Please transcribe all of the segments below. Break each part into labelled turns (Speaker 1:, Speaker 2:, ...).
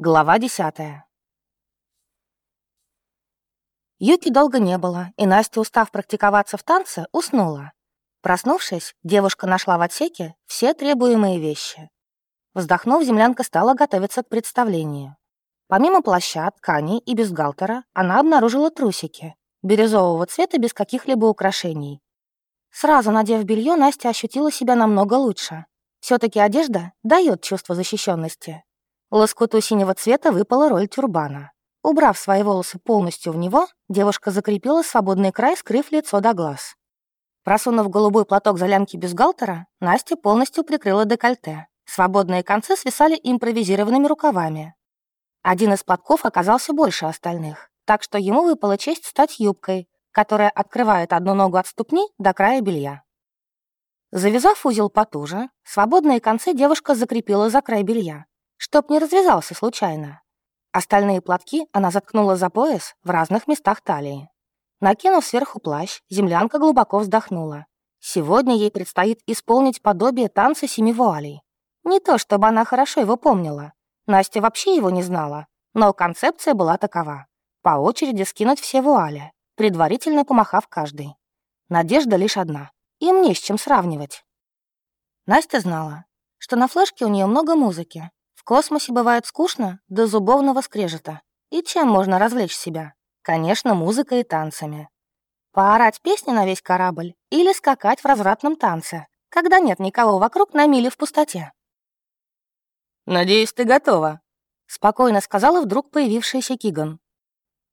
Speaker 1: Глава десятая. Юки долго не было, и Настя, устав практиковаться в танце, уснула. Проснувшись, девушка нашла в отсеке все требуемые вещи. Вздохнув, землянка стала готовиться к представлению. Помимо плаща, ткани и бюстгальтера, она обнаружила трусики, бирюзового цвета без каких-либо украшений. Сразу надев белье, Настя ощутила себя намного лучше. все таки одежда дает чувство защищенности. Лоскуту синего цвета выпала роль тюрбана. Убрав свои волосы полностью в него, девушка закрепила свободный край, скрыв лицо до глаз. Просунув голубой платок за лямки бюстгальтера, Настя полностью прикрыла декольте. Свободные концы свисали импровизированными рукавами. Один из платков оказался больше остальных, так что ему выпала честь стать юбкой, которая открывает одну ногу от ступни до края белья. Завязав узел потуже, свободные концы девушка закрепила за край белья, чтоб не развязался случайно. Остальные платки она заткнула за пояс в разных местах талии. Накинув сверху плащ, землянка глубоко вздохнула. Сегодня ей предстоит исполнить подобие танца семи вуалей. Не то, чтобы она хорошо его помнила. Настя вообще его не знала, но концепция была такова. По очереди скинуть все вуали, предварительно помахав каждый. Надежда лишь одна. Им не с чем сравнивать. Настя знала, что на флешке у нее много музыки, космосе бывает скучно до зубовного скрежета. И чем можно развлечь себя? Конечно, музыкой и танцами. Поорать песни на весь корабль или скакать в развратном танце, когда нет никого вокруг на миле в пустоте.
Speaker 2: «Надеюсь, ты готова», —
Speaker 1: спокойно сказала вдруг появившаяся Киган.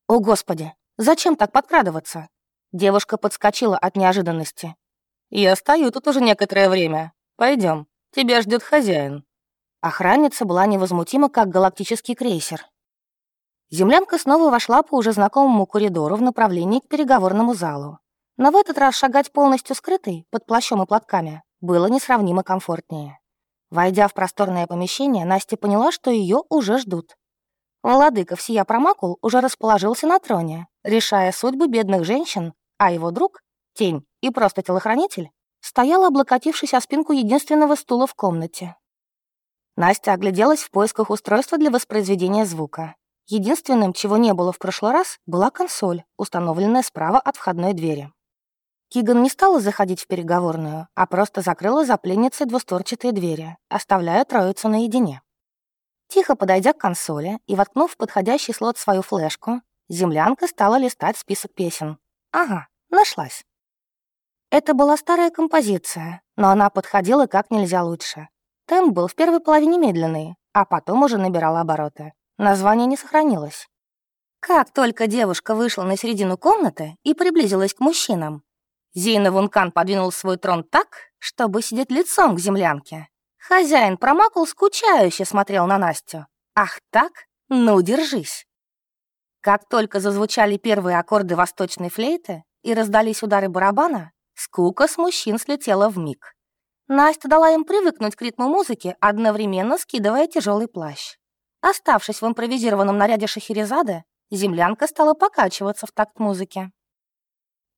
Speaker 1: «О, Господи, зачем так подкрадываться?» Девушка подскочила от неожиданности.
Speaker 2: «Я стою тут уже некоторое время. Пойдем, тебя ждет хозяин».
Speaker 1: Охранница была невозмутима, как галактический крейсер. Землянка снова вошла по уже знакомому коридору в направлении к переговорному залу. Но в этот раз шагать полностью скрытой, под плащом и платками, было несравнимо комфортнее. Войдя в просторное помещение, Настя поняла, что ее уже ждут. Владыка всея промакул уже расположился на троне, решая судьбы бедных женщин, а его друг, тень и просто телохранитель, стоял, облокотившись о спинку единственного стула в комнате. Настя огляделась в поисках устройства для воспроизведения звука. Единственным, чего не было в прошлый раз, была консоль, установленная справа от входной двери. Киган не стала заходить в переговорную, а просто закрыла за пленницей двустворчатые двери, оставляя троицу наедине. Тихо подойдя к консоли и воткнув в подходящий слот свою флешку, землянка стала листать список песен. Ага, нашлась. Это была старая композиция, но она подходила как нельзя лучше. Темп был в первой половине медленный, а потом уже набирал обороты. Название не сохранилось. Как только девушка вышла на середину комнаты и приблизилась к мужчинам, Зейна Вункан подвинул свой трон так, чтобы сидеть лицом к землянке. Хозяин промакул, скучающе смотрел на Настю. «Ах так? Ну, держись!» Как только зазвучали первые аккорды восточной флейты и раздались удары барабана, скука с мужчин слетела в миг. Настя дала им привыкнуть к ритму музыки, одновременно скидывая тяжелый плащ. Оставшись в импровизированном наряде Шахерезады, землянка стала покачиваться в такт музыки.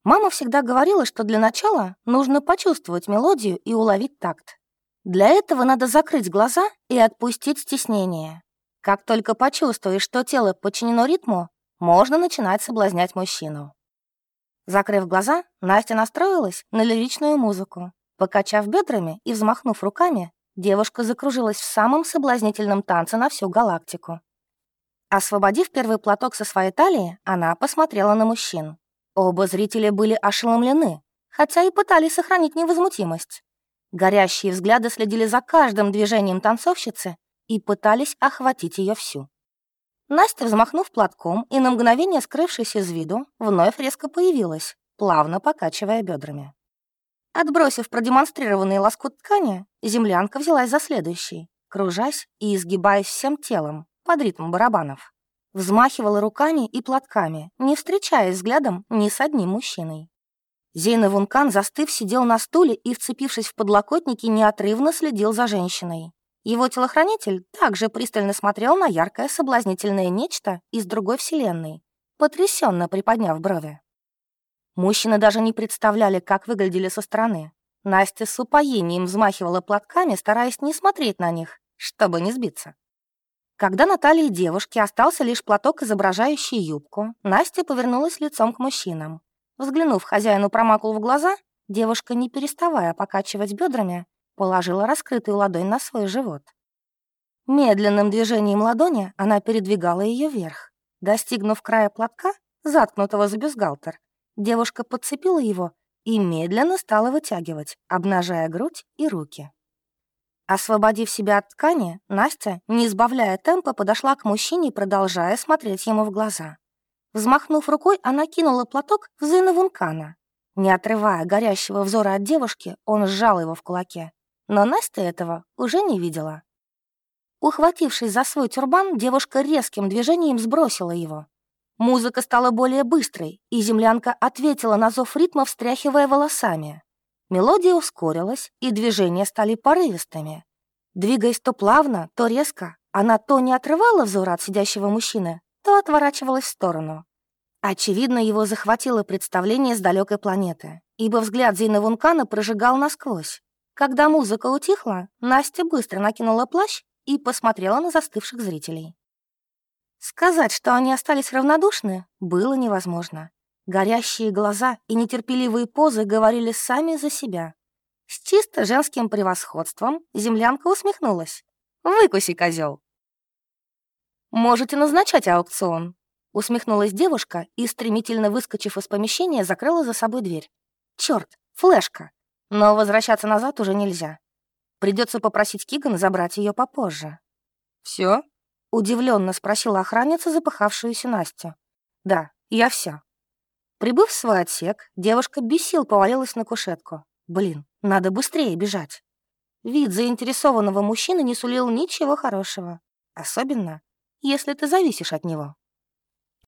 Speaker 1: Мама всегда говорила, что для начала нужно почувствовать мелодию и уловить такт. Для этого надо закрыть глаза и отпустить стеснение. Как только почувствуешь, что тело подчинено ритму, можно начинать соблазнять мужчину. Закрыв глаза, Настя настроилась на лиричную музыку. Покачав бедрами и взмахнув руками, девушка закружилась в самом соблазнительном танце на всю галактику. Освободив первый платок со своей талии, она посмотрела на мужчин. Оба зрителя были ошеломлены, хотя и пытались сохранить невозмутимость. Горящие взгляды следили за каждым движением танцовщицы и пытались охватить ее всю. Настя, взмахнув платком и на мгновение скрывшись из виду, вновь резко появилась, плавно покачивая бедрами. Отбросив продемонстрированный лоскут ткани, землянка взялась за следующий, кружась и изгибаясь всем телом под ритм барабанов. Взмахивала руками и платками, не встречаясь взглядом ни с одним мужчиной. Зейна Вункан, застыв, сидел на стуле и, вцепившись в подлокотники, неотрывно следил за женщиной. Его телохранитель также пристально смотрел на яркое соблазнительное нечто из другой вселенной, потрясенно приподняв брови. Мужчины даже не представляли, как выглядели со стороны. Настя с упоением взмахивала платками, стараясь не смотреть на них, чтобы не сбиться. Когда на талии девушки остался лишь платок, изображающий юбку, Настя повернулась лицом к мужчинам. Взглянув хозяину промакул в глаза, девушка, не переставая покачивать бедрами, положила раскрытую ладонь на свой живот. Медленным движением ладони она передвигала ее вверх. Достигнув края платка, заткнутого за бюстгальтер, девушка подцепила его и медленно стала вытягивать, обнажая грудь и руки. Освободив себя от ткани, Настя, не сбавляя темпа, подошла к мужчине, продолжая смотреть ему в глаза. Взмахнув рукой, она кинула платок в Зейна Вункана. Не отрывая горящего взора от девушки, он сжал его в кулаке. Но Настя этого уже не видела. Ухватившись за свой тюрбан, девушка резким движением сбросила его. Музыка стала более быстрой, и землянка ответила на зов ритма, встряхивая волосами. Мелодия ускорилась, и движения стали порывистыми. Двигаясь то плавно, то резко, она то не отрывала взор от сидящего мужчины, то отворачивалась в сторону. Очевидно, его захватило представление с далекой планеты, ибо взгляд Зейна Вункана прожигал насквозь. Когда музыка утихла, Настя быстро накинула плащ и посмотрела на застывших зрителей. Сказать, что они остались равнодушны, было невозможно. Горящие глаза и нетерпеливые позы говорили сами за себя. С чисто женским превосходством землянка усмехнулась. «Выкуси, козел. «Можете назначать аукцион», — усмехнулась девушка и, стремительно выскочив из помещения, закрыла за собой дверь. Черт, флешка! Но возвращаться назад уже нельзя. Придется попросить Киган забрать ее попозже».
Speaker 2: Все?
Speaker 1: Удивленно спросила охранница запыхавшуюся Настю. «Да, я все. Прибыв в свой отсек, девушка без сил повалилась на кушетку. Блин, надо быстрее бежать. Вид заинтересованного мужчины не сулил ничего хорошего. Особенно, если ты зависишь от него.